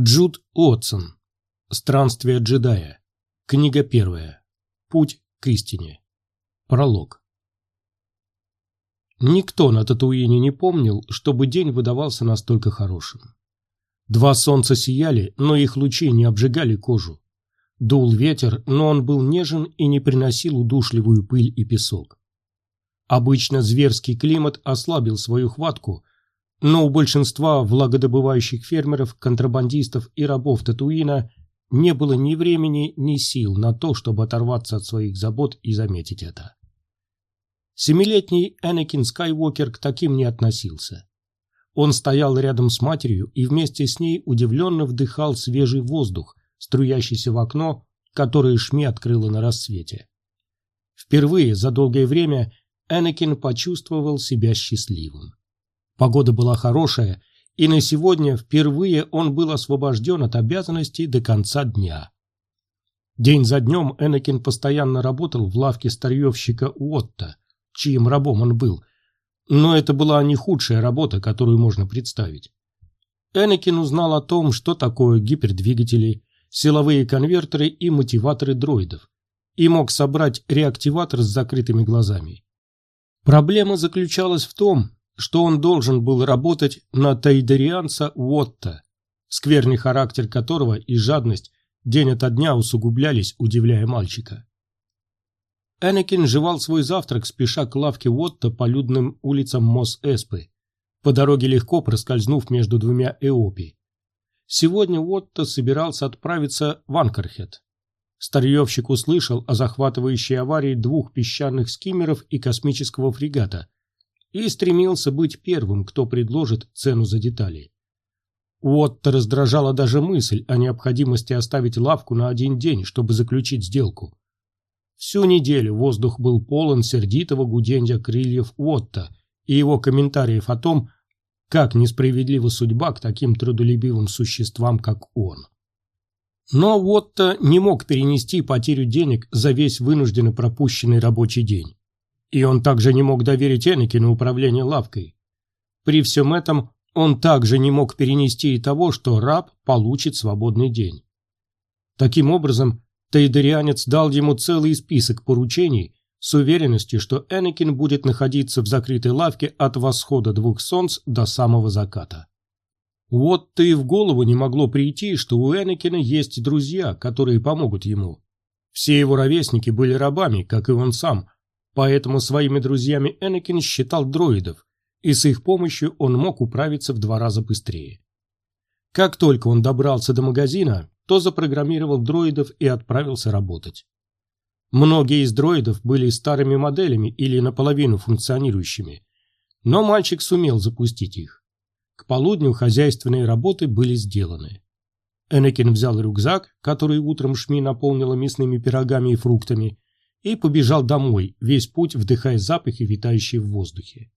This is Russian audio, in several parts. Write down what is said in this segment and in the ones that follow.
Джуд Уотсон. Странствие джедая. Книга первая. Путь к истине. Пролог. Никто на Татуине не помнил, чтобы день выдавался настолько хорошим. Два солнца сияли, но их лучи не обжигали кожу. Дул ветер, но он был нежен и не приносил удушливую пыль и песок. Обычно зверский климат ослабил свою хватку, но у большинства влагодобывающих фермеров, контрабандистов и рабов Татуина не было ни времени, ни сил на то, чтобы оторваться от своих забот и заметить это. Семилетний Энакин Скайуокер к таким не относился. Он стоял рядом с матерью и вместе с ней удивленно вдыхал свежий воздух, струящийся в окно, которое Шми открыла на рассвете. Впервые за долгое время Энакин почувствовал себя счастливым. Погода была хорошая, и на сегодня впервые он был освобожден от обязанностей до конца дня. День за днем Энакин постоянно работал в лавке старьевщика Уотта, чьим рабом он был, но это была не худшая работа, которую можно представить. Энакин узнал о том, что такое гипердвигатели, силовые конвертеры и мотиваторы дроидов, и мог собрать реактиватор с закрытыми глазами. Проблема заключалась в том, что он должен был работать на тайдерианца Уотта, скверный характер которого и жадность день ото дня усугублялись, удивляя мальчика. Энакин жевал свой завтрак, спеша к лавке Уотта по людным улицам Мос-Эспы, по дороге легко проскользнув между двумя Эопи. Сегодня Уотта собирался отправиться в Анкархед. Старьевщик услышал о захватывающей аварии двух песчаных скиммеров и космического фрегата – и стремился быть первым, кто предложит цену за детали. Уотта раздражала даже мысль о необходимости оставить лавку на один день, чтобы заключить сделку. Всю неделю воздух был полон сердитого гуденья крыльев Уотта и его комментариев о том, как несправедлива судьба к таким трудолюбивым существам, как он. Но Уотта не мог перенести потерю денег за весь вынужденно пропущенный рабочий день. И он также не мог доверить Энакину управление лавкой. При всем этом он также не мог перенести и того, что раб получит свободный день. Таким образом, Тейдерианец дал ему целый список поручений с уверенностью, что Энакин будет находиться в закрытой лавке от восхода двух солнц до самого заката. Вот-то и в голову не могло прийти, что у Энакина есть друзья, которые помогут ему. Все его ровесники были рабами, как и он сам, Поэтому своими друзьями Энакин считал дроидов, и с их помощью он мог управиться в два раза быстрее. Как только он добрался до магазина, то запрограммировал дроидов и отправился работать. Многие из дроидов были старыми моделями или наполовину функционирующими, но мальчик сумел запустить их. К полудню хозяйственные работы были сделаны. Энакин взял рюкзак, который утром Шми наполнила мясными пирогами и фруктами, и побежал домой, весь путь вдыхая запахи, витающие в воздухе.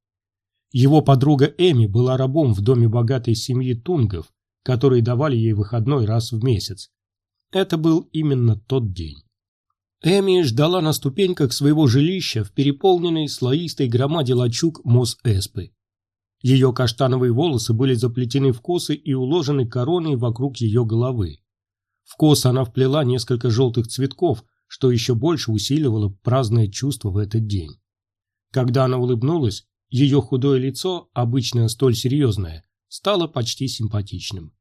Его подруга Эми была рабом в доме богатой семьи Тунгов, которые давали ей выходной раз в месяц. Это был именно тот день. Эми ждала на ступеньках своего жилища в переполненной слоистой громаде лачуг Мос-Эспы. Ее каштановые волосы были заплетены в косы и уложены короной вокруг ее головы. В косы она вплела несколько желтых цветков, что еще больше усиливало праздное чувство в этот день. Когда она улыбнулась, ее худое лицо, обычно столь серьезное, стало почти симпатичным.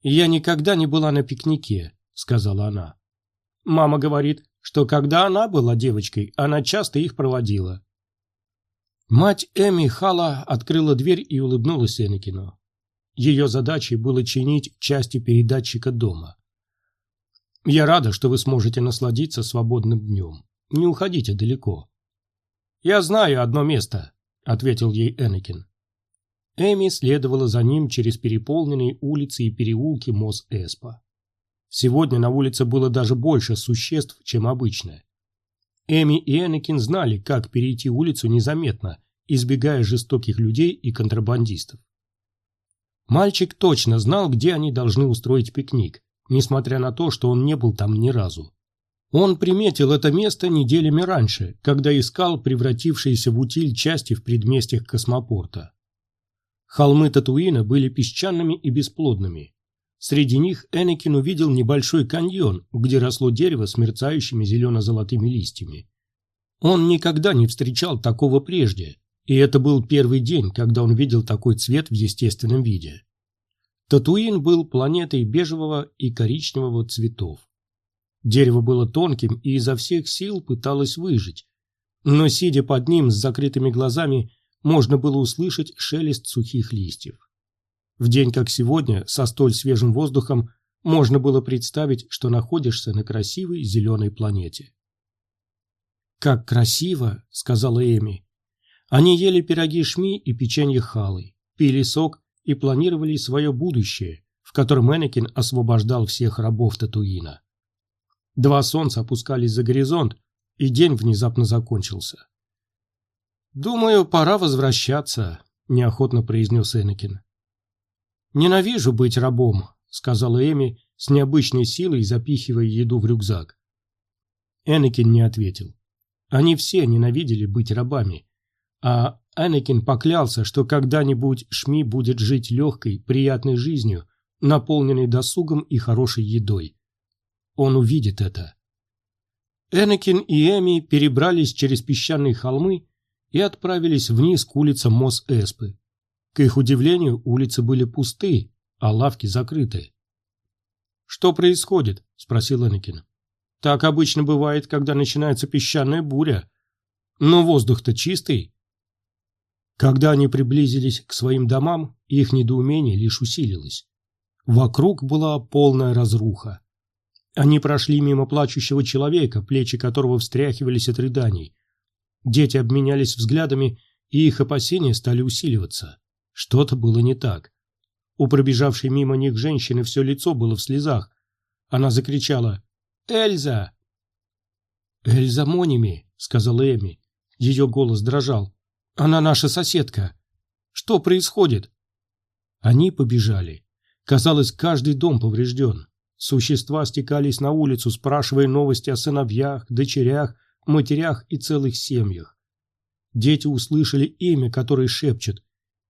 «Я никогда не была на пикнике», — сказала она. «Мама говорит, что когда она была девочкой, она часто их проводила». Мать Эми Хала открыла дверь и улыбнулась Энакину. Ее задачей было чинить части передатчика дома. Я рада, что вы сможете насладиться свободным днем. Не уходите далеко. Я знаю одно место, ответил ей Энакин. Эми следовала за ним через переполненные улицы и переулки Мос-Эспа. Сегодня на улице было даже больше существ, чем обычно. Эми и Энакин знали, как перейти улицу незаметно, избегая жестоких людей и контрабандистов. Мальчик точно знал, где они должны устроить пикник, несмотря на то, что он не был там ни разу. Он приметил это место неделями раньше, когда искал превратившиеся в утиль части в предместьях космопорта. Холмы Татуина были песчаными и бесплодными. Среди них Энакин увидел небольшой каньон, где росло дерево с мерцающими зелено-золотыми листьями. Он никогда не встречал такого прежде, и это был первый день, когда он видел такой цвет в естественном виде. Татуин был планетой бежевого и коричневого цветов. Дерево было тонким и изо всех сил пыталось выжить, но, сидя под ним с закрытыми глазами, можно было услышать шелест сухих листьев. В день, как сегодня, со столь свежим воздухом, можно было представить, что находишься на красивой зеленой планете. «Как красиво!» — сказала Эми. Они ели пироги шми и печенье халы, пили сок и планировали свое будущее, в котором Энакин освобождал всех рабов Татуина. Два солнца опускались за горизонт, и день внезапно закончился. «Думаю, пора возвращаться», — неохотно произнес Энакин. «Ненавижу быть рабом», — сказала Эми с необычной силой, запихивая еду в рюкзак. Энакин не ответил. Они все ненавидели быть рабами, а Энакин поклялся, что когда-нибудь Шми будет жить легкой, приятной жизнью, наполненной досугом и хорошей едой. Он увидит это. Энакин и Эми перебрались через песчаные холмы и отправились вниз к улицам Мос-Эспы. К их удивлению, улицы были пусты, а лавки закрыты. «Что происходит?» – спросил Энакин. «Так обычно бывает, когда начинается песчаная буря. Но воздух-то чистый». Когда они приблизились к своим домам, их недоумение лишь усилилось. Вокруг была полная разруха. Они прошли мимо плачущего человека, плечи которого встряхивались от рыданий. Дети обменялись взглядами, и их опасения стали усиливаться. Что-то было не так. У пробежавшей мимо них женщины все лицо было в слезах. Она закричала «Эльза!» «Эльза Моними», — сказала Эми. Ее голос дрожал. «Она наша соседка. Что происходит?» Они побежали. Казалось, каждый дом поврежден. Существа стекались на улицу, спрашивая новости о сыновьях, дочерях, матерях и целых семьях. Дети услышали имя, которое шепчет,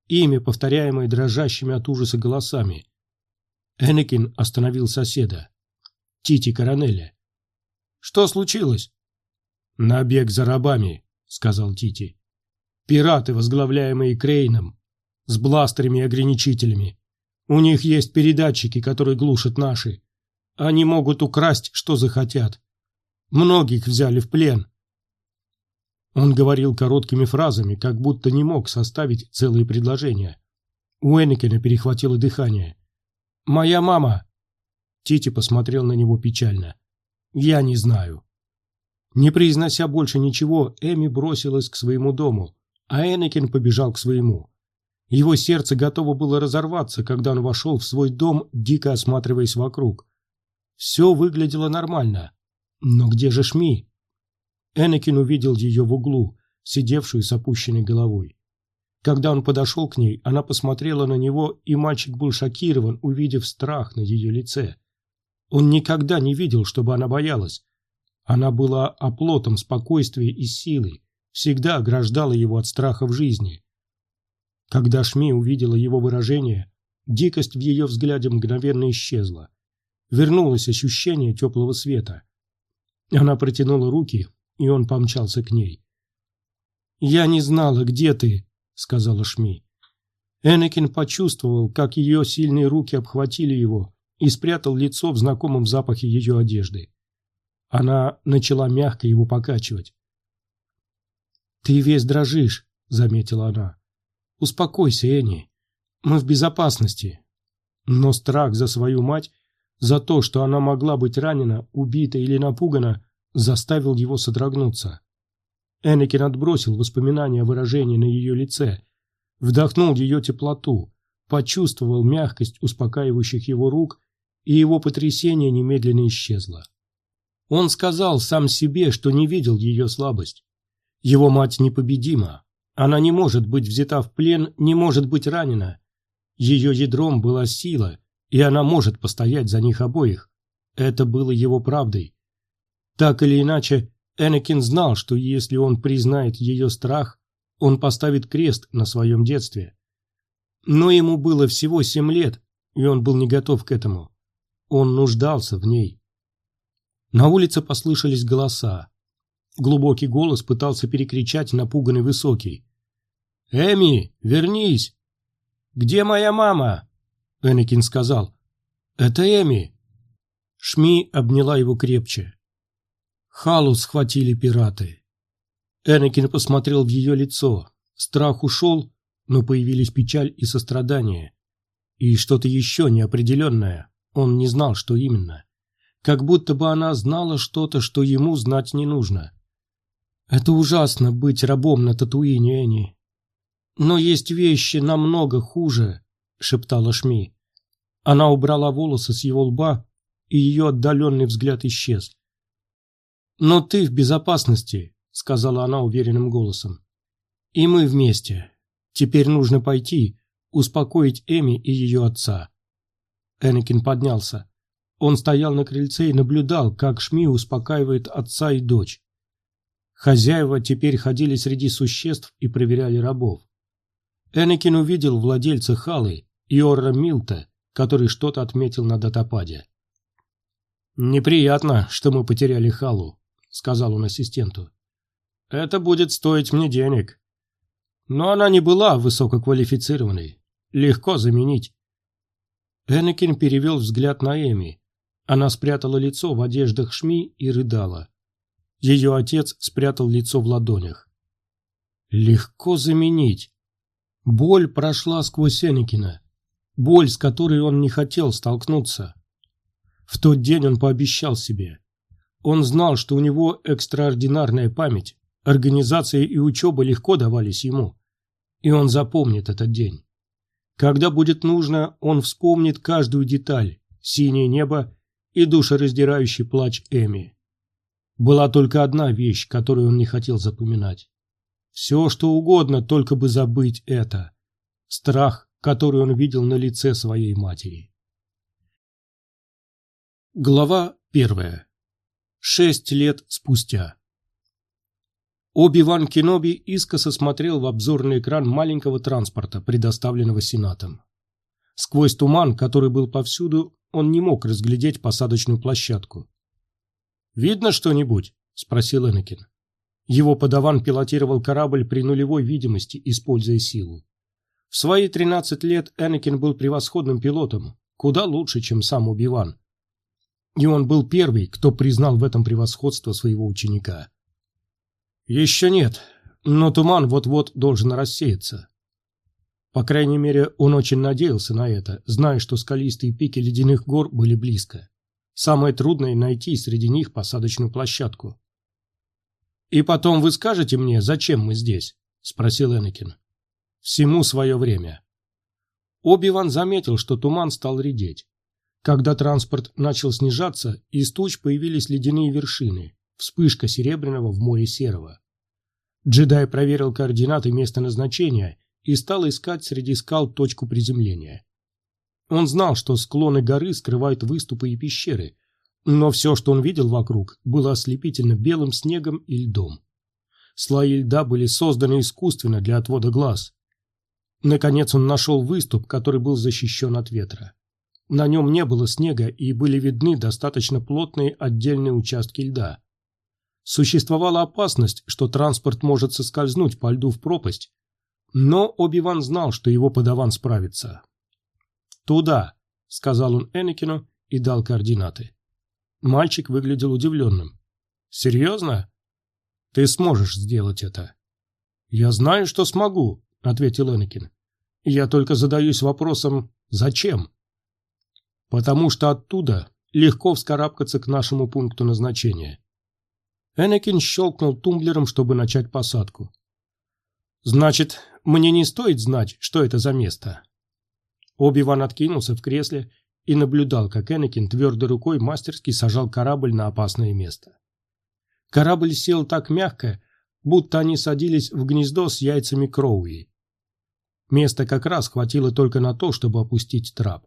имя, повторяемое дрожащими от ужаса голосами. Энакин остановил соседа. Тити Коронеля. «Что случилось?» «Набег за рабами», — сказал Тити. «Пираты, возглавляемые Крейном, с бластерами и ограничителями. У них есть передатчики, которые глушат наши. Они могут украсть, что захотят. Многих взяли в плен. Он говорил короткими фразами, как будто не мог составить целые предложения. У Энакина перехватило дыхание. «Моя мама!» Тити посмотрел на него печально. «Я не знаю». Не произнося больше ничего, Эми бросилась к своему дому, а Энакин побежал к своему. Его сердце готово было разорваться, когда он вошел в свой дом, дико осматриваясь вокруг. Все выглядело нормально. Но где же Шми? Энакин увидел ее в углу, сидевшую с опущенной головой. Когда он подошел к ней, она посмотрела на него, и мальчик был шокирован, увидев страх на ее лице. Он никогда не видел, чтобы она боялась. Она была оплотом спокойствия и силы, всегда ограждала его от страха в жизни. Когда Шми увидела его выражение, дикость в ее взгляде мгновенно исчезла вернулось ощущение теплого света. Она протянула руки, и он помчался к ней. «Я не знала, где ты», — сказала Шми. Энакин почувствовал, как ее сильные руки обхватили его и спрятал лицо в знакомом запахе ее одежды. Она начала мягко его покачивать. «Ты весь дрожишь», — заметила она. «Успокойся, Энни. Мы в безопасности». Но страх за свою мать за то, что она могла быть ранена, убита или напугана, заставил его содрогнуться. Энакин отбросил воспоминания о выражении на ее лице, вдохнул ее теплоту, почувствовал мягкость успокаивающих его рук, и его потрясение немедленно исчезло. Он сказал сам себе, что не видел ее слабость. Его мать непобедима. Она не может быть взята в плен, не может быть ранена. Ее ядром была сила, и она может постоять за них обоих. Это было его правдой. Так или иначе, Энакин знал, что если он признает ее страх, он поставит крест на своем детстве. Но ему было всего семь лет, и он был не готов к этому. Он нуждался в ней. На улице послышались голоса. Глубокий голос пытался перекричать напуганный высокий. «Эми, вернись!» «Где моя мама?» Энакин сказал. «Это Эми!» Шми обняла его крепче. Халу схватили пираты. Энакин посмотрел в ее лицо. Страх ушел, но появились печаль и сострадание. И что-то еще неопределенное. Он не знал, что именно. Как будто бы она знала что-то, что ему знать не нужно. Это ужасно быть рабом на Татуине, Энни. Но есть вещи намного хуже, шептала Шми. Она убрала волосы с его лба, и ее отдаленный взгляд исчез. «Но ты в безопасности», — сказала она уверенным голосом. «И мы вместе. Теперь нужно пойти, успокоить Эми и ее отца». Энакин поднялся. Он стоял на крыльце и наблюдал, как Шми успокаивает отца и дочь. Хозяева теперь ходили среди существ и проверяли рабов. Энакин увидел владельца Халы, Иорра Милта, который что-то отметил на датападе. «Неприятно, что мы потеряли Халу», — сказал он ассистенту. «Это будет стоить мне денег». Но она не была высококвалифицированной. Легко заменить. Энакин перевел взгляд на Эми. Она спрятала лицо в одеждах Шми и рыдала. Ее отец спрятал лицо в ладонях. Легко заменить. Боль прошла сквозь Энакина. Боль, с которой он не хотел столкнуться. В тот день он пообещал себе. Он знал, что у него экстраординарная память, организация и учеба легко давались ему. И он запомнит этот день. Когда будет нужно, он вспомнит каждую деталь, синее небо и душераздирающий плач Эми. Была только одна вещь, которую он не хотел запоминать. Все, что угодно, только бы забыть это. Страх, который он видел на лице своей матери. Глава первая. Шесть лет спустя. Оби-Ван Кеноби искоса смотрел в обзорный экран маленького транспорта, предоставленного Сенатом. Сквозь туман, который был повсюду, он не мог разглядеть посадочную площадку. «Видно что-нибудь?» – спросил Энакин. Его подаван пилотировал корабль при нулевой видимости, используя силу. В свои 13 лет Энакин был превосходным пилотом, куда лучше, чем сам Убиван. И он был первый, кто признал в этом превосходство своего ученика. «Еще нет, но туман вот-вот должен рассеяться». По крайней мере, он очень надеялся на это, зная, что скалистые пики ледяных гор были близко. Самое трудное – найти среди них посадочную площадку. «И потом вы скажете мне, зачем мы здесь?» – спросил Энакин. «Всему свое время». Оби-Ван заметил, что туман стал редеть. Когда транспорт начал снижаться, из туч появились ледяные вершины, вспышка серебряного в море серого. Джедай проверил координаты места назначения и стал искать среди скал точку приземления. Он знал, что склоны горы скрывают выступы и пещеры, но все, что он видел вокруг, было ослепительно белым снегом и льдом. Слои льда были созданы искусственно для отвода глаз. Наконец он нашел выступ, который был защищен от ветра. На нем не было снега и были видны достаточно плотные отдельные участки льда. Существовала опасность, что транспорт может соскользнуть по льду в пропасть, но Оби-Ван знал, что его подаван справится. «Туда», — сказал он Энакину и дал координаты. Мальчик выглядел удивленным. «Серьезно? Ты сможешь сделать это?» «Я знаю, что смогу», — ответил Энакин. «Я только задаюсь вопросом, зачем?» «Потому что оттуда легко вскарабкаться к нашему пункту назначения». Энакин щелкнул тумблером, чтобы начать посадку. «Значит, мне не стоит знать, что это за место?» Оби-Ван откинулся в кресле и наблюдал, как Энакин твердой рукой мастерски сажал корабль на опасное место. Корабль сел так мягко, будто они садились в гнездо с яйцами Кроуи. Места как раз хватило только на то, чтобы опустить трап.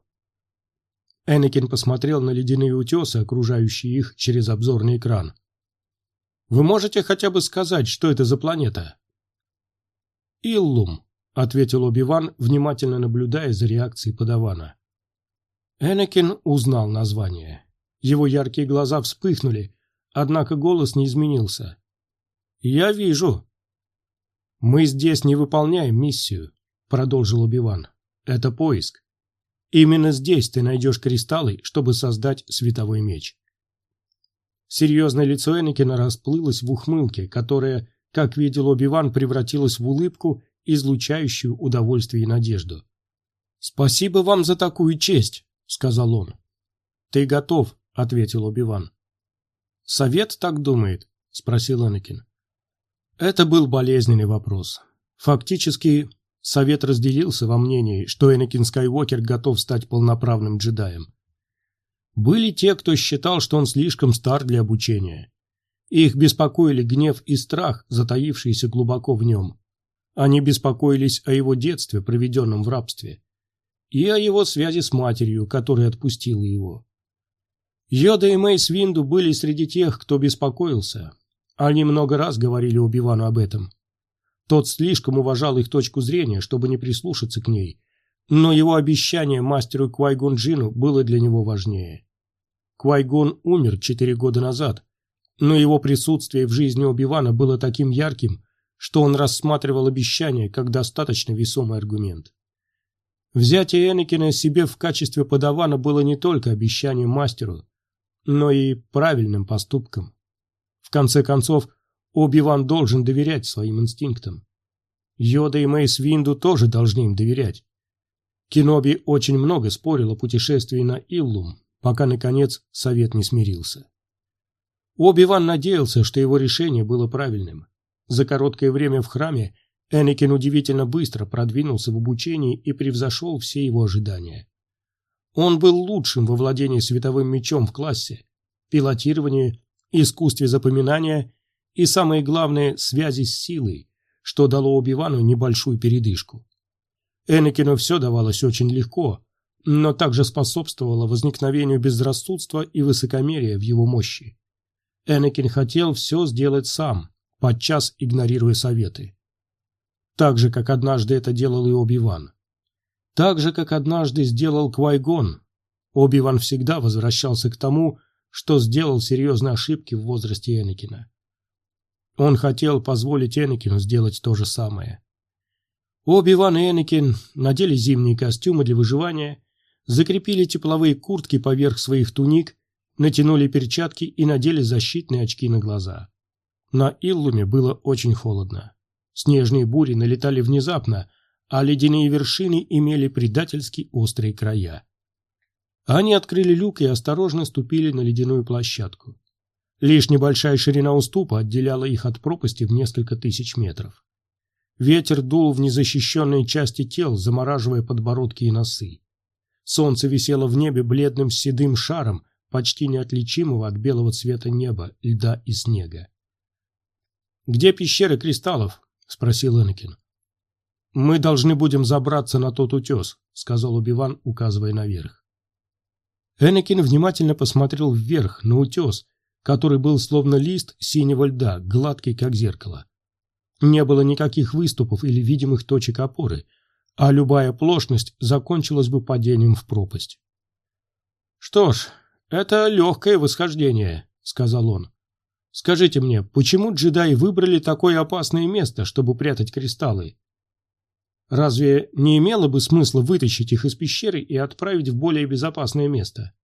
Энакин посмотрел на ледяные утесы, окружающие их через обзорный экран. «Вы можете хотя бы сказать, что это за планета?» «Иллум», ответил Оби-Ван, внимательно наблюдая за реакцией подавана. Энакин узнал название. Его яркие глаза вспыхнули, однако голос не изменился. «Я вижу». «Мы здесь не выполняем миссию», — продолжил Убиван. «Это поиск. Именно здесь ты найдешь кристаллы, чтобы создать световой меч». Серьезное лицо Энакина расплылось в ухмылке, которая, как видел Оби-Ван, превратилась в улыбку, излучающую удовольствие и надежду. «Спасибо вам за такую честь», — сказал он. «Ты готов», — ответил Оби-Ван. «Совет так думает?» — спросил Энакин. Это был болезненный вопрос. Фактически, Совет разделился во мнении, что Энакин Скайуокер готов стать полноправным джедаем. Были те, кто считал, что он слишком стар для обучения. Их беспокоили гнев и страх, затаившиеся глубоко в нем. Они беспокоились о его детстве, проведенном в рабстве, и о его связи с матерью, которая отпустила его. Йода и Мейс Винду были среди тех, кто беспокоился. Они много раз говорили Убивану об этом. Тот слишком уважал их точку зрения, чтобы не прислушаться к ней, но его обещание мастеру Квайгон Джину было для него важнее. Квайгон умер четыре года назад, но его присутствие в жизни Оби-Вана было таким ярким, что он рассматривал обещание как достаточно весомый аргумент. Взятие Энакина себе в качестве подавана было не только обещанием мастеру, но и правильным поступком. В конце концов, Оби-Ван должен доверять своим инстинктам. Йода и Мейс Винду тоже должны им доверять. Киноби очень много спорил о путешествии на Иллум, пока, наконец, совет не смирился. Оби-Ван надеялся, что его решение было правильным. За короткое время в храме Энакин удивительно быстро продвинулся в обучении и превзошел все его ожидания. Он был лучшим во владении световым мечом в классе, пилотировании, искусстве запоминания и, самое главное, связи с силой, что дало Оби-Вану небольшую передышку. Энакину все давалось очень легко, но также способствовало возникновению безрассудства и высокомерия в его мощи. Энакин хотел все сделать сам, подчас игнорируя советы. Так же, как однажды это делал и Оби-Ван. Так же, как однажды сделал Квайгон. Оби-Ван всегда возвращался к тому, что сделал серьезные ошибки в возрасте Энакина. Он хотел позволить Энакину сделать то же самое. Оби-Ван и Энакин надели зимние костюмы для выживания закрепили тепловые куртки поверх своих туник, натянули перчатки и надели защитные очки на глаза. На Иллуме было очень холодно. Снежные бури налетали внезапно, а ледяные вершины имели предательски острые края. Они открыли люк и осторожно ступили на ледяную площадку. Лишь небольшая ширина уступа отделяла их от пропасти в несколько тысяч метров. Ветер дул в незащищенные части тел, замораживая подбородки и носы. Солнце висело в небе бледным седым шаром, почти неотличимого от белого цвета неба, льда и снега. «Где пещеры кристаллов?» — спросил Энакин. «Мы должны будем забраться на тот утес», — сказал Убиван, указывая наверх. Энакин внимательно посмотрел вверх, на утес, который был словно лист синего льда, гладкий, как зеркало. Не было никаких выступов или видимых точек опоры — а любая оплошность закончилась бы падением в пропасть. «Что ж, это легкое восхождение», — сказал он. «Скажите мне, почему джедаи выбрали такое опасное место, чтобы прятать кристаллы? Разве не имело бы смысла вытащить их из пещеры и отправить в более безопасное место?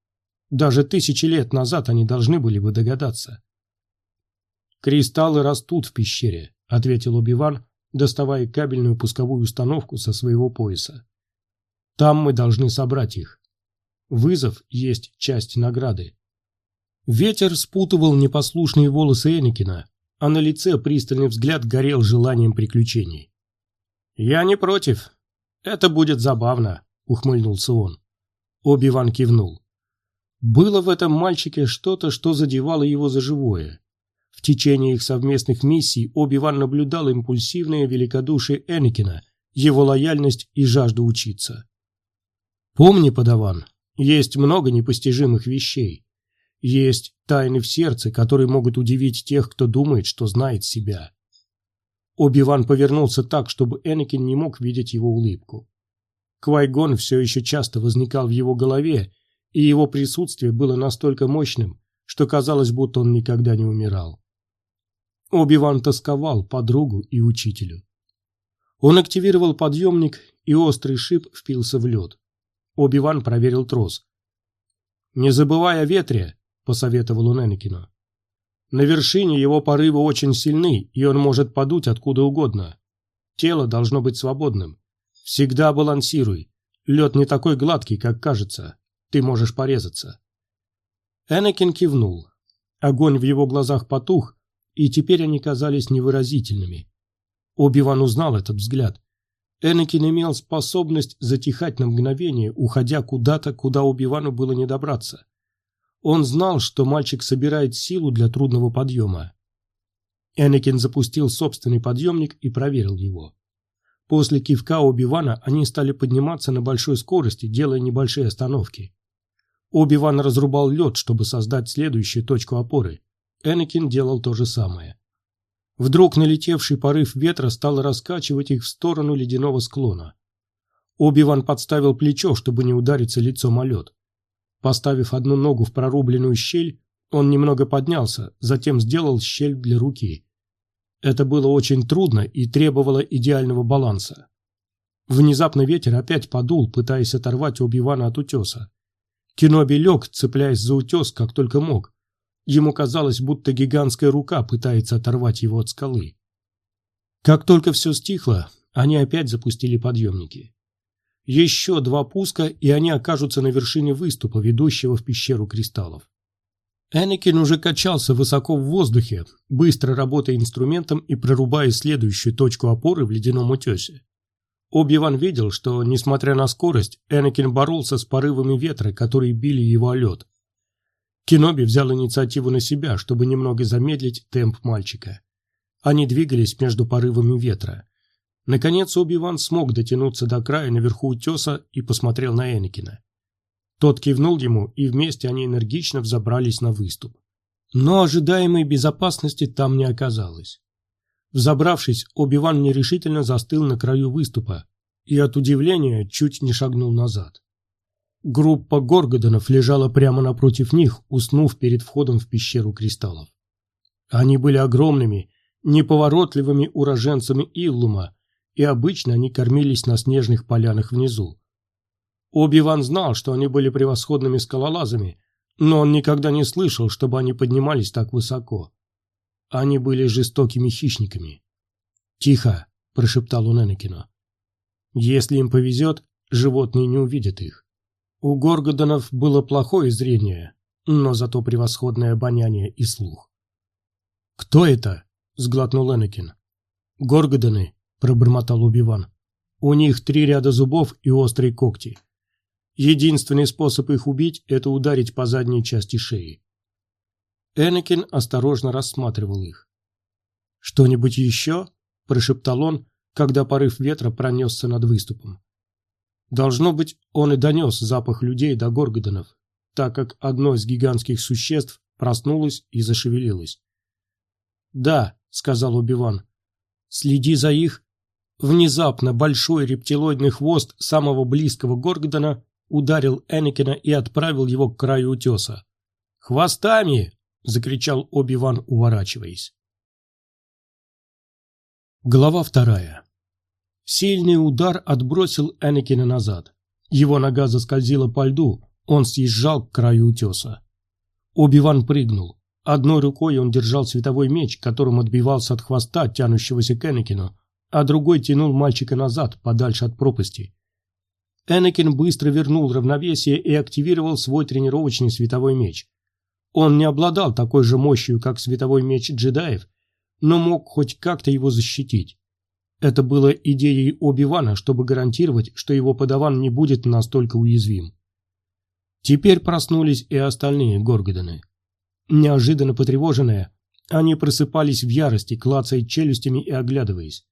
Даже тысячи лет назад они должны были бы догадаться». «Кристаллы растут в пещере», — ответил Убиван, доставая кабельную пусковую установку со своего пояса. Там мы должны собрать их. Вызов есть часть награды. Ветер спутывал непослушные волосы Энакина, а на лице пристальный взгляд горел желанием приключений. «Я не против. Это будет забавно», — ухмыльнулся он. Оби-Ван кивнул. Было в этом мальчике что-то, что задевало его за живое. В течение их совместных миссий Оби-Ван наблюдал импульсивное великодушие Энакина, его лояльность и жажду учиться. Помни, подаван, есть много непостижимых вещей. Есть тайны в сердце, которые могут удивить тех, кто думает, что знает себя. Оби-Ван повернулся так, чтобы Энакин не мог видеть его улыбку. Квайгон все еще часто возникал в его голове, и его присутствие было настолько мощным, что казалось, будто он никогда не умирал. Оби-Ван тосковал по другу и учителю. Он активировал подъемник, и острый шип впился в лед. Оби-Ван проверил трос. «Не забывай о ветре», — посоветовал он Энакину. «На вершине его порывы очень сильны, и он может подуть откуда угодно. Тело должно быть свободным. Всегда балансируй. Лед не такой гладкий, как кажется. Ты можешь порезаться». Энакин кивнул. Огонь в его глазах потух, и теперь они казались невыразительными. Оби-Ван узнал этот взгляд. Энакин имел способность затихать на мгновение, уходя куда-то, куда Оби-Вану было не добраться. Он знал, что мальчик собирает силу для трудного подъема. Энакин запустил собственный подъемник и проверил его. После кивка Оби-Вана они стали подниматься на большой скорости, делая небольшие остановки. Оби-Ван разрубал лед, чтобы создать следующую точку опоры. Энакин делал то же самое. Вдруг налетевший порыв ветра стал раскачивать их в сторону ледяного склона. Оби-Ван подставил плечо, чтобы не удариться лицом о лед. Поставив одну ногу в прорубленную щель, он немного поднялся, затем сделал щель для руки. Это было очень трудно и требовало идеального баланса. Внезапно ветер опять подул, пытаясь оторвать Оби-Вана от утеса. Киноби лег, цепляясь за утес, как только мог. Ему казалось, будто гигантская рука пытается оторвать его от скалы. Как только все стихло, они опять запустили подъемники. Еще два пуска, и они окажутся на вершине выступа, ведущего в пещеру кристаллов. Энакин уже качался высоко в воздухе, быстро работая инструментом и прорубая следующую точку опоры в ледяном утесе. Оби-Ван видел, что, несмотря на скорость, Энакин боролся с порывами ветра, которые били его о лед. Киноби взял инициативу на себя, чтобы немного замедлить темп мальчика. Они двигались между порывами ветра. Наконец Оби-Ван смог дотянуться до края наверху утеса и посмотрел на Энакина. Тот кивнул ему, и вместе они энергично взобрались на выступ. Но ожидаемой безопасности там не оказалось. Взобравшись, Оби-Ван нерешительно застыл на краю выступа и от удивления чуть не шагнул назад. Группа Горгодонов лежала прямо напротив них, уснув перед входом в пещеру кристаллов. Они были огромными, неповоротливыми уроженцами Иллума, и обычно они кормились на снежных полянах внизу. Оби-Ван знал, что они были превосходными скалолазами, но он никогда не слышал, чтобы они поднимались так высоко. Они были жестокими хищниками. «Тихо!» – прошептал он Энакину. «Если им повезет, животные не увидят их». У Горгодонов было плохое зрение, но зато превосходное обоняние и слух. «Кто это?» — сглотнул Энакин. «Горгодоны», — пробормотал Убиван. «У них три ряда зубов и острые когти. Единственный способ их убить — это ударить по задней части шеи». Энакин осторожно рассматривал их. «Что-нибудь еще?» – прошептал он, когда порыв ветра пронесся над выступом. Должно быть, он и донес запах людей до Горгодонов, так как одно из гигантских существ проснулось и зашевелилось. «Да», — сказал Убиван, — «следи за их». Внезапно большой рептилоидный хвост самого близкого Горгодона ударил Энакина и отправил его к краю утеса. «Хвостами!» — закричал Оби-Ван, уворачиваясь. Глава вторая Сильный удар отбросил Энакина назад. Его нога заскользила по льду, он съезжал к краю утеса. Оби-Ван прыгнул. Одной рукой он держал световой меч, которым отбивался от хвоста, тянущегося к Энакину, а другой тянул мальчика назад, подальше от пропасти. Энакин быстро вернул равновесие и активировал свой тренировочный световой меч. Он не обладал такой же мощью, как световой меч джедаев, но мог хоть как-то его защитить. Это было идеей Оби-Вана, чтобы гарантировать, что его подаван не будет настолько уязвим. Теперь проснулись и остальные Горгодоны. Неожиданно потревоженные, они просыпались в ярости, клацая челюстями и оглядываясь.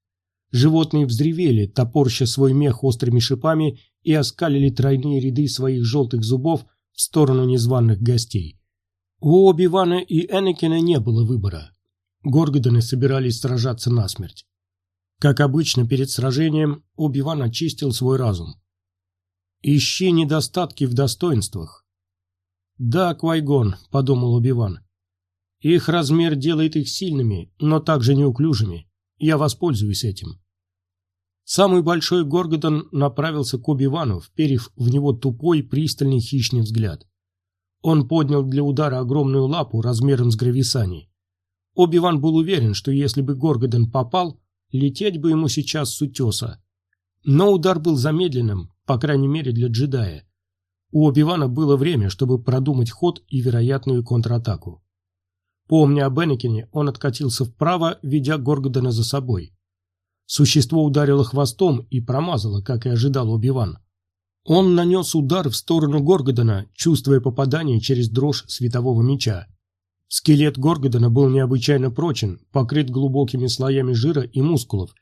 Животные взревели, топорща свой мех острыми шипами и оскалили тройные ряды своих желтых зубов в сторону незваных гостей. У Оби-Вана и Энакина не было выбора. Горгодоны собирались сражаться насмерть. Как обычно перед сражением, Оби-Ван очистил свой разум. «Ищи недостатки в достоинствах. «Да, Квайгон», — подумал Убиван. «Их размер делает их сильными, но также неуклюжими. Я воспользуюсь этим». Самый большой Горгодон направился к Оби-Вану, вперев в него тупой, пристальный хищный взгляд. Он поднял для удара огромную лапу размером с грависани. Оби-Ван был уверен, что если бы Горгодон попал, лететь бы ему сейчас с утеса. Но удар был замедленным, по крайней мере для джедая. У Оби-Вана было время, чтобы продумать ход и вероятную контратаку. Помня об Энакине, он откатился вправо, ведя Горгодона за собой. Существо ударило хвостом и промазало, как и ожидал Оби-Ван. Он нанес удар в сторону Горгодона, чувствуя попадание через дрожь светового меча. Скелет Горгодона был необычайно прочен, покрыт глубокими слоями жира и мускулов,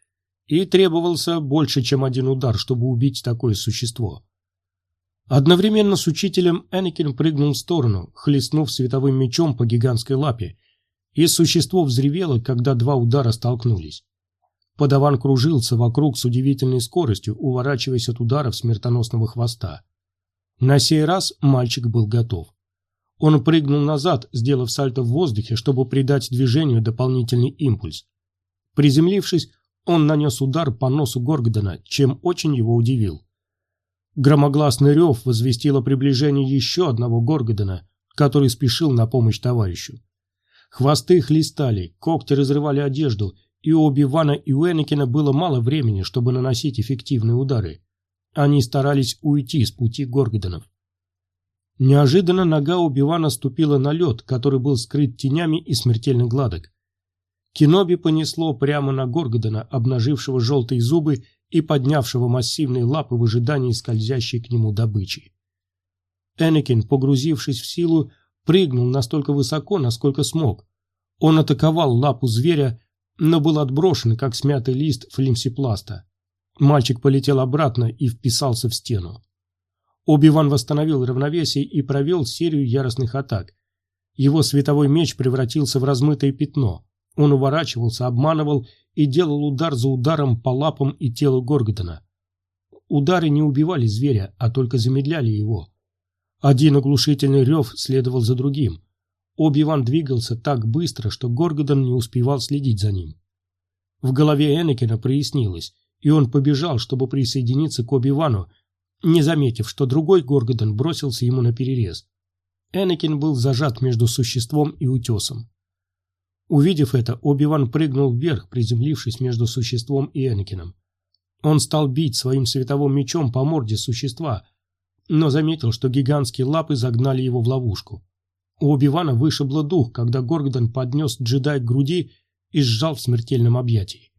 и требовался больше, чем один удар, чтобы убить такое существо. Одновременно с учителем Энакин прыгнул в сторону, хлестнув световым мечом по гигантской лапе, и существо взревело, когда два удара столкнулись. Подаван кружился вокруг с удивительной скоростью, уворачиваясь от ударов смертоносного хвоста. На сей раз мальчик был готов. Он прыгнул назад, сделав сальто в воздухе, чтобы придать движению дополнительный импульс. Приземлившись, он нанес удар по носу Горгдона, чем очень его удивил. Громогласный рев возвестил о приближении еще одного Горгодона, который спешил на помощь товарищу. Хвосты хлестали, когти разрывали одежду, и у Оби-Вана и у Энакина было мало времени, чтобы наносить эффективные удары. Они старались уйти с пути Горгодонов. Неожиданно нога Оби-Вана ступила на лед, который был скрыт тенями и смертельно гладок. Киноби понесло прямо на Горгодона, обнажившего желтые зубы и поднявшего массивные лапы в ожидании скользящей к нему добычи. Энакин, погрузившись в силу, прыгнул настолько высоко, насколько смог. Он атаковал лапу зверя, но был отброшен, как смятый лист флимсипласта. Мальчик полетел обратно и вписался в стену. Оби-Ван восстановил равновесие и провел серию яростных атак. Его световой меч превратился в размытое пятно. Он уворачивался, обманывал и делал удар за ударом по лапам и телу Горготона. Удары не убивали зверя, а только замедляли его. Один оглушительный рев следовал за другим. Оби-Ван двигался так быстро, что Горгодон не успевал следить за ним. В голове Энакина прояснилось, и он побежал, чтобы присоединиться к Оби-Вану, не заметив, что другой Горгодон бросился ему на перерез. Энакин был зажат между существом и утесом. Увидев это, Оби-Ван прыгнул вверх, приземлившись между существом и Энакином. Он стал бить своим световым мечом по морде существа, но заметил, что гигантские лапы загнали его в ловушку. У Оби-Вана вышибло дух, когда Горгдон поднес джедай к груди и сжал в смертельном объятии.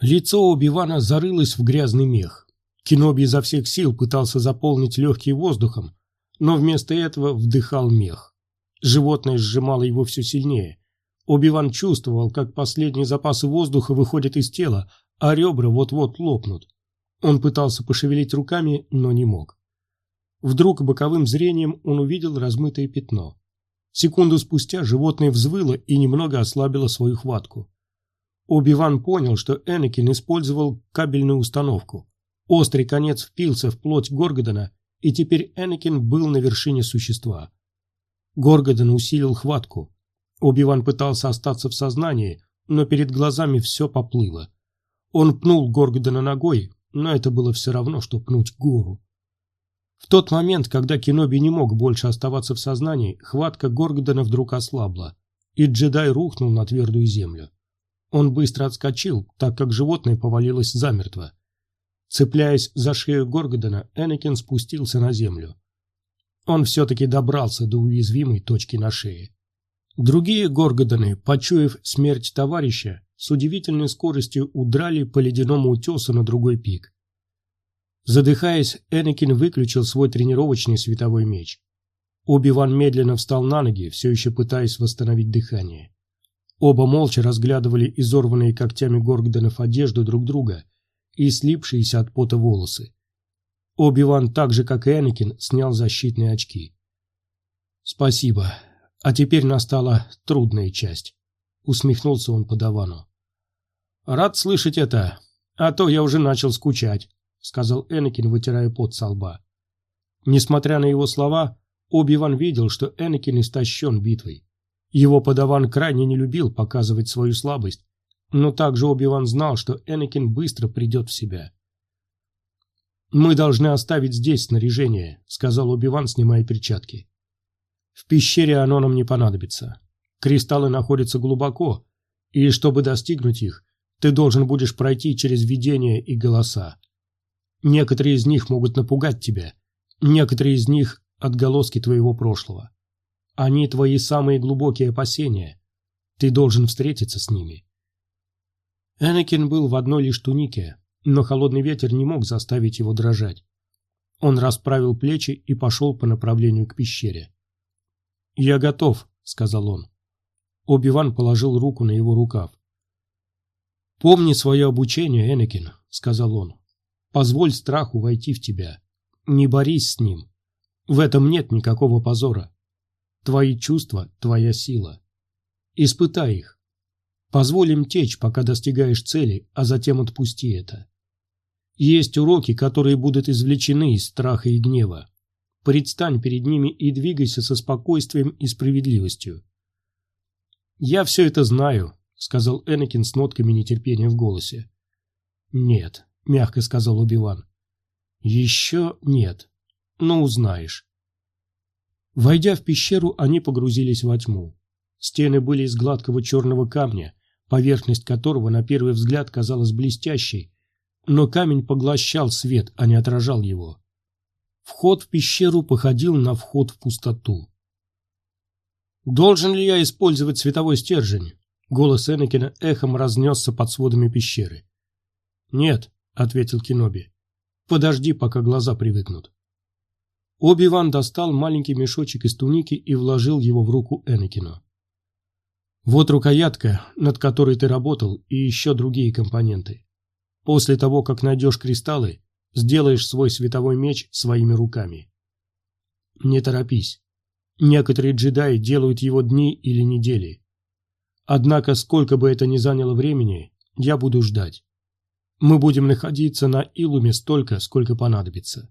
Лицо Оби-Вана зарылось в грязный мех. Киноби изо всех сил пытался заполнить легкие воздухом, но вместо этого вдыхал мех. Животное сжимало его все сильнее. Оби-Ван чувствовал, как последние запасы воздуха выходят из тела, а ребра вот-вот лопнут. Он пытался пошевелить руками, но не мог. Вдруг боковым зрением он увидел размытое пятно. Секунду спустя животное взвыло и немного ослабило свою хватку. Оби-Ван понял, что Энакин использовал кабельную установку. Острый конец впился в плоть Горгодона, и теперь Энакин был на вершине существа. Горгодон усилил хватку. Оби-Ван пытался остаться в сознании, но перед глазами все поплыло. Он пнул Горгодона ногой, но это было все равно, что пнуть гору. В тот момент, когда Киноби не мог больше оставаться в сознании, хватка Горгодона вдруг ослабла, и джедай рухнул на твердую землю. Он быстро отскочил, так как животное повалилось замертво. Цепляясь за шею Горгодона, Энакин спустился на землю. Он все-таки добрался до уязвимой точки на шее. Другие Горгодоны, почуяв смерть товарища, с удивительной скоростью удрали по ледяному утесу на другой пик. Задыхаясь, Энакин выключил свой тренировочный световой меч. Оби-Ван медленно встал на ноги, все еще пытаясь восстановить дыхание. Оба молча разглядывали изорванные когтями Горгдонов одежду друг друга и слипшиеся от пота волосы. Оби-Ван, так же как и Энакин, снял защитные очки. «Спасибо», а теперь настала трудная часть. Усмехнулся он подавану. Рад слышать это, а то я уже начал скучать, сказал Энакин, вытирая пот со лба. Несмотря на его слова, Оби-Ван видел, что Энакин истощен битвой. Его подаван крайне не любил показывать свою слабость, но также Оби-Ван знал, что Энакин быстро придет в себя. «Мы должны оставить здесь снаряжение», — сказал Оби-Ван, снимая перчатки. «В пещере оно нам не понадобится. Кристаллы находятся глубоко, и чтобы достигнуть их, ты должен будешь пройти через видения и голоса. Некоторые из них могут напугать тебя, некоторые из них – отголоски твоего прошлого. Они твои самые глубокие опасения. Ты должен встретиться с ними». Энакин был в одной лишь тунике, но холодный ветер не мог заставить его дрожать. Он расправил плечи и пошел по направлению к пещере. «Я готов», — сказал он. Оби-Ван положил руку на его рукав. «Помни свое обучение, Энакин», — сказал он. «Позволь страху войти в тебя. Не борись с ним. В этом нет никакого позора. Твои чувства — твоя сила. Испытай их. Позволь им течь, пока достигаешь цели, а затем отпусти это. Есть уроки, которые будут извлечены из страха и гнева. Предстань перед ними и двигайся со спокойствием и справедливостью. «Я все это знаю», — сказал Энакин с нотками нетерпения в голосе. «Нет», — мягко сказал Убиван. «Еще нет, но узнаешь». Войдя в пещеру, они погрузились во тьму. Стены были из гладкого черного камня, поверхность которого на первый взгляд казалась блестящей, но камень поглощал свет, а не отражал его. Вход в пещеру походил на вход в пустоту. «Должен ли я использовать световой стержень?» Голос Энакина эхом разнесся под сводами пещеры. «Нет», — ответил Киноби. «Подожди, пока глаза привыкнут». Оби-Ван достал маленький мешочек из туники и вложил его в руку Энакину. Вот рукоятка, над которой ты работал, и еще другие компоненты. После того, как найдешь кристаллы, сделаешь свой световой меч своими руками. Не торопись. Некоторые джедаи делают его дни или недели. Однако, сколько бы это ни заняло времени, я буду ждать. Мы будем находиться на Илуме столько, сколько понадобится.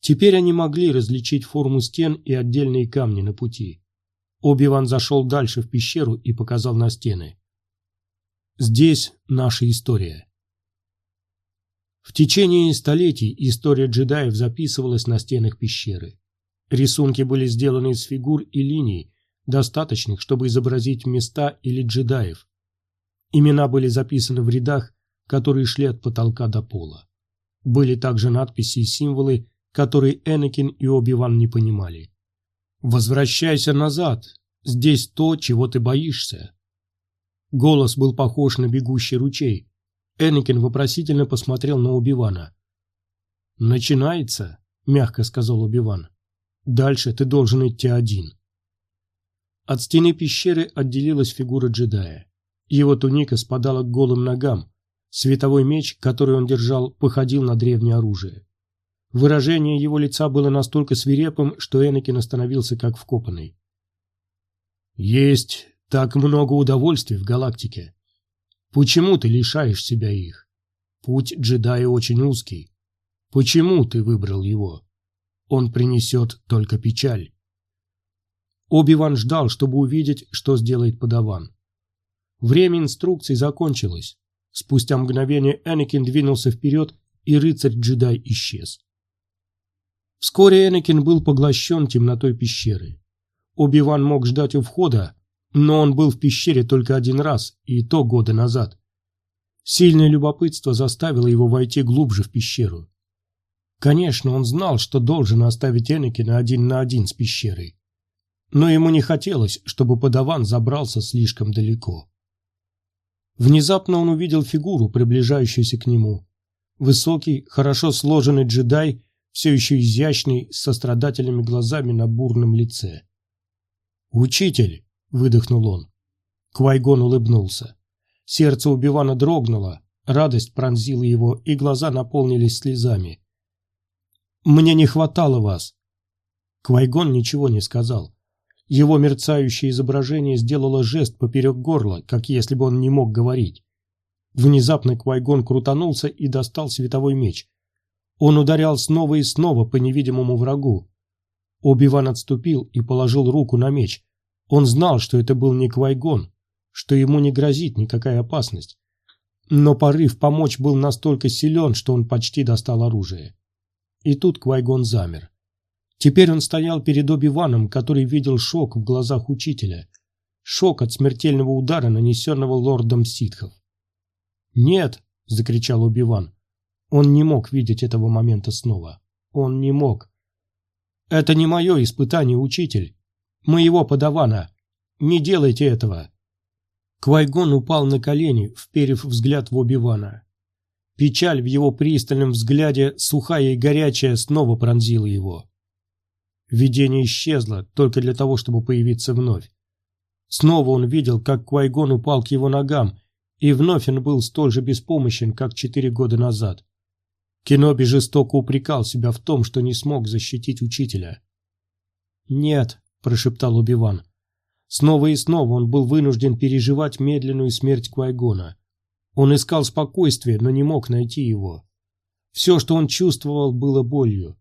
Теперь они могли различить форму стен и отдельные камни на пути. Оби-Ван зашел дальше в пещеру и показал на стены. Здесь наша история. В течение столетий история джедаев записывалась на стенах пещеры. Рисунки были сделаны из фигур и линий, достаточных, чтобы изобразить места или джедаев. Имена были записаны в рядах, которые шли от потолка до пола. Были также надписи и символы, которые Энакин и Оби-Ван не понимали. «Возвращайся назад! Здесь то, чего ты боишься!» Голос был похож на бегущий ручей. Энакин вопросительно посмотрел на Убивана. «Начинается», — мягко сказал Убиван. «Дальше ты должен идти один». От стены пещеры отделилась фигура джедая. Его туника спадала к голым ногам. Световой меч, который он держал, походил на древнее оружие. Выражение его лица было настолько свирепым, что Энакин остановился как вкопанный. «Есть так много удовольствий в галактике. Почему ты лишаешь себя их? Путь джедая очень узкий. Почему ты выбрал его? Он принесет только печаль». Оби-Ван ждал, чтобы увидеть, что сделает подаван. Время инструкций закончилось. Спустя мгновение Энакин двинулся вперед, и рыцарь-джедай исчез. Вскоре Энакин был поглощен темнотой пещеры. Оби-Ван мог ждать у входа, но он был в пещере только один раз, и то годы назад. Сильное любопытство заставило его войти глубже в пещеру. Конечно, он знал, что должен оставить Энакина один на один с пещерой. Но ему не хотелось, чтобы подаван забрался слишком далеко. Внезапно он увидел фигуру, приближающуюся к нему. Высокий, хорошо сложенный джедай все еще изящный, с сострадательными глазами на бурном лице. «Учитель!» — выдохнул он. Квайгон улыбнулся. Сердце у Бивана дрогнуло, радость пронзила его, и глаза наполнились слезами. «Мне не хватало вас!» Квайгон ничего не сказал. Его мерцающее изображение сделало жест поперек горла, как если бы он не мог говорить. Внезапно Квайгон крутанулся и достал световой меч. Он ударял снова и снова по невидимому врагу. Оби-Ван отступил и положил руку на меч. Он знал, что это был не Квайгон, что ему не грозит никакая опасность. Но порыв помочь был настолько силен, что он почти достал оружие. И тут Квайгон замер. Теперь он стоял перед Оби-Ваном, который видел шок в глазах учителя. Шок от смертельного удара, нанесенного лордом ситхов. «Нет!» — закричал Оби-Ван. Он не мог видеть этого момента снова. Он не мог. «Это не мое испытание, учитель. Моего подавана. Не делайте этого!» Квайгон упал на колени, вперев взгляд в Оби-Вана. Печаль в его пристальном взгляде, сухая и горячая, снова пронзила его. Видение исчезло только для того, чтобы появиться вновь. Снова он видел, как Квайгон упал к его ногам, и вновь он был столь же беспомощен, как четыре года назад. Киноби жестоко упрекал себя в том, что не смог защитить учителя. «Нет», – прошептал Убиван. Снова и снова он был вынужден переживать медленную смерть Квайгона. Он искал спокойствия, но не мог найти его. Все, что он чувствовал, было болью.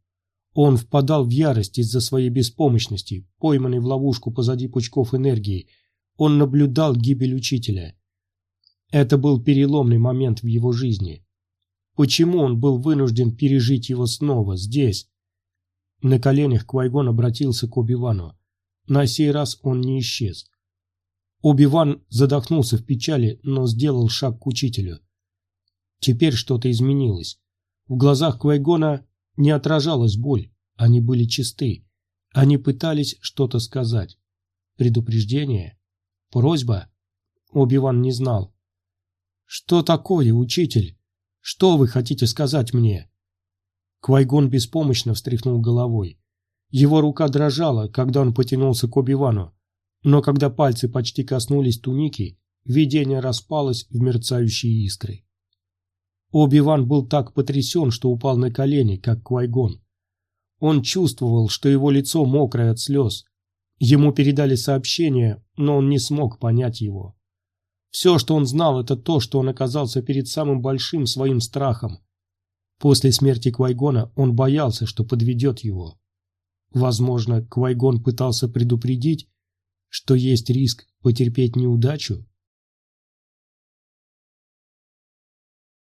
Он впадал в ярость из-за своей беспомощности, пойманный в ловушку позади пучков энергии. Он наблюдал гибель учителя. Это был переломный момент в его жизни. Почему он был вынужден пережить его снова, здесь? На коленях Квайгон обратился к Оби-Вану. На сей раз он не исчез. Оби-Ван задохнулся в печали, но сделал шаг к учителю. Теперь что-то изменилось. В глазах Квайгона не отражалась боль, они были чисты. Они пытались что-то сказать. Предупреждение? Просьба? Оби-Ван не знал. «Что такое, учитель? Что вы хотите сказать мне?» Квайгон беспомощно встряхнул головой. Его рука дрожала, когда он потянулся к Оби-Вану, но когда пальцы почти коснулись туники, видение распалось в мерцающие искры. Оби-Ван был так потрясен, что упал на колени, как Квайгон. Он чувствовал, что его лицо мокрое от слез. Ему передали сообщение, но он не смог понять его. Все, что он знал, это то, что он оказался перед самым большим своим страхом. После смерти Квайгона он боялся, что подведет его. Возможно, Квайгон пытался предупредить, что есть риск потерпеть неудачу?